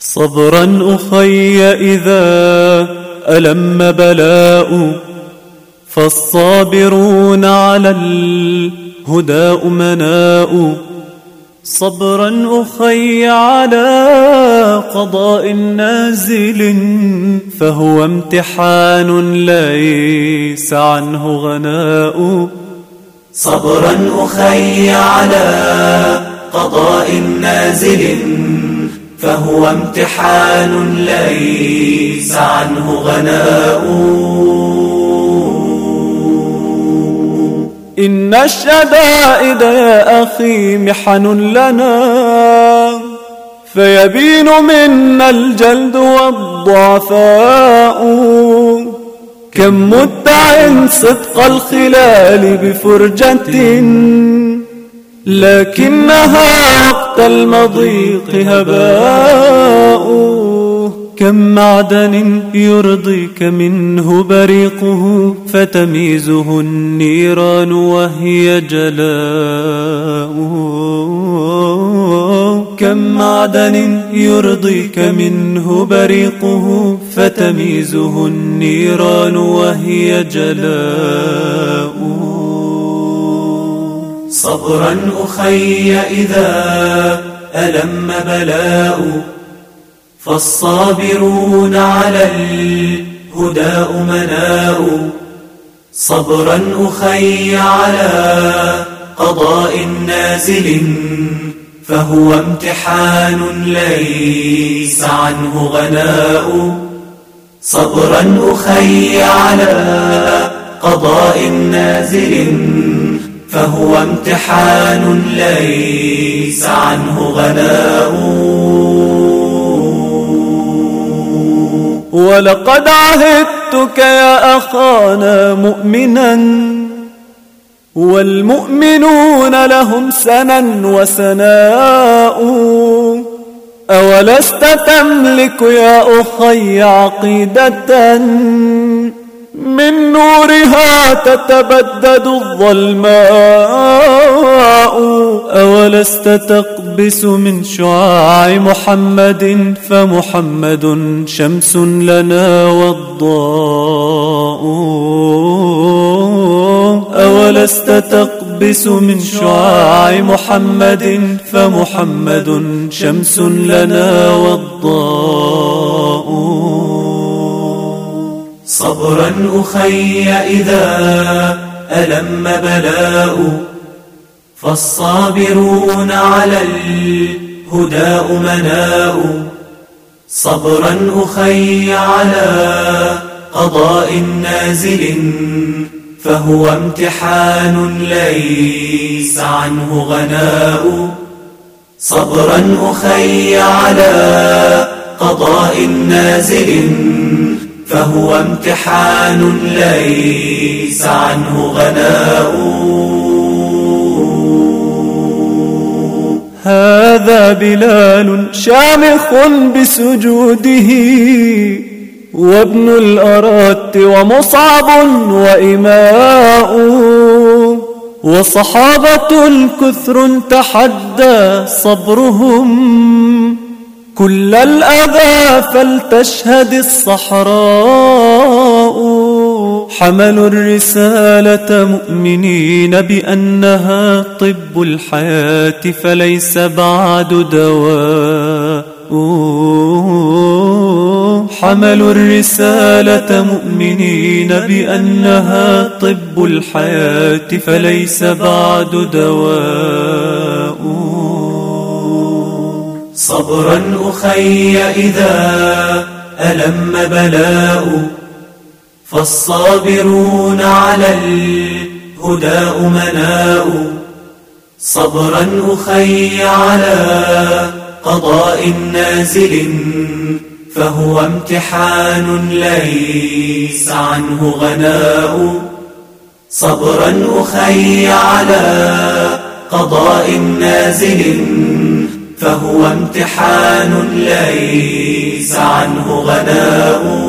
صبرا أخي إذا ألم بلاء فالصابرون على الهدى أمناء صبرا أخي على قضاء نازل فهو امتحان ليس عنه غناء صبرا أخي على قضاء نازل فهو امتحان ليس عنه غناء. إن الشدائد يا أخي محن لنا فيبين منا الجلد والضعفاء. كم مدع صدق الخلال بفرجة لكنها وقت المضيق هباء. كم معدن يرضيك منه بريقه فتميزه النيران وهي جلاء. كم معدن يرضيك منه بريقه فتميزه النيران وهي جلاء. صبرا أخي إذا ألم بلاء فالصابرون على الهدى أمناء صبرا أخي على قضاء نازل فهو امتحان ليس عنه غناء صبرا أخي على قضاء نازل فهو امتحان ليس عنه غناء. ولقد عهدتك يا أخانا مؤمنا والمؤمنون لهم سنا وسناء. أولست تملك يا أخي عقيدة؟ من نورها تتبدد الظلماء. أولست تقبس من شعاع محمد فمحمد شمس لنا والضاء. أولست تقبس من شعاع محمد فمحمد شمس لنا والضاء. صبرا أخي إذا ألم بلاء فالصابرون على الهدى أمناء صبرا أخي على قضاء نازل فهو امتحان ليس عنه غناء صبرا أخي على قضاء نازل فهو امتحان ليس عنه غناء. هذا بلال شامخ بسجوده وابن الأرات ومصعب وإماء وصحابة كثر تحدى صبرهم. كل الأذى فلتشهد الصحراء. حملوا الرسالة مؤمنين بأنها طب الحياة فليس بعد دواء. حملوا الرسالة مؤمنين بأنها طب الحياة فليس بعد دواء. صبرا أخي إذا ألم بلاء فالصابرون على الهدى أمناء صبرا أخي على قضاء نازل فهو امتحان ليس عنه غناء صبرا أخي على قضاء نازل فهو امتحان ليس عنه غناء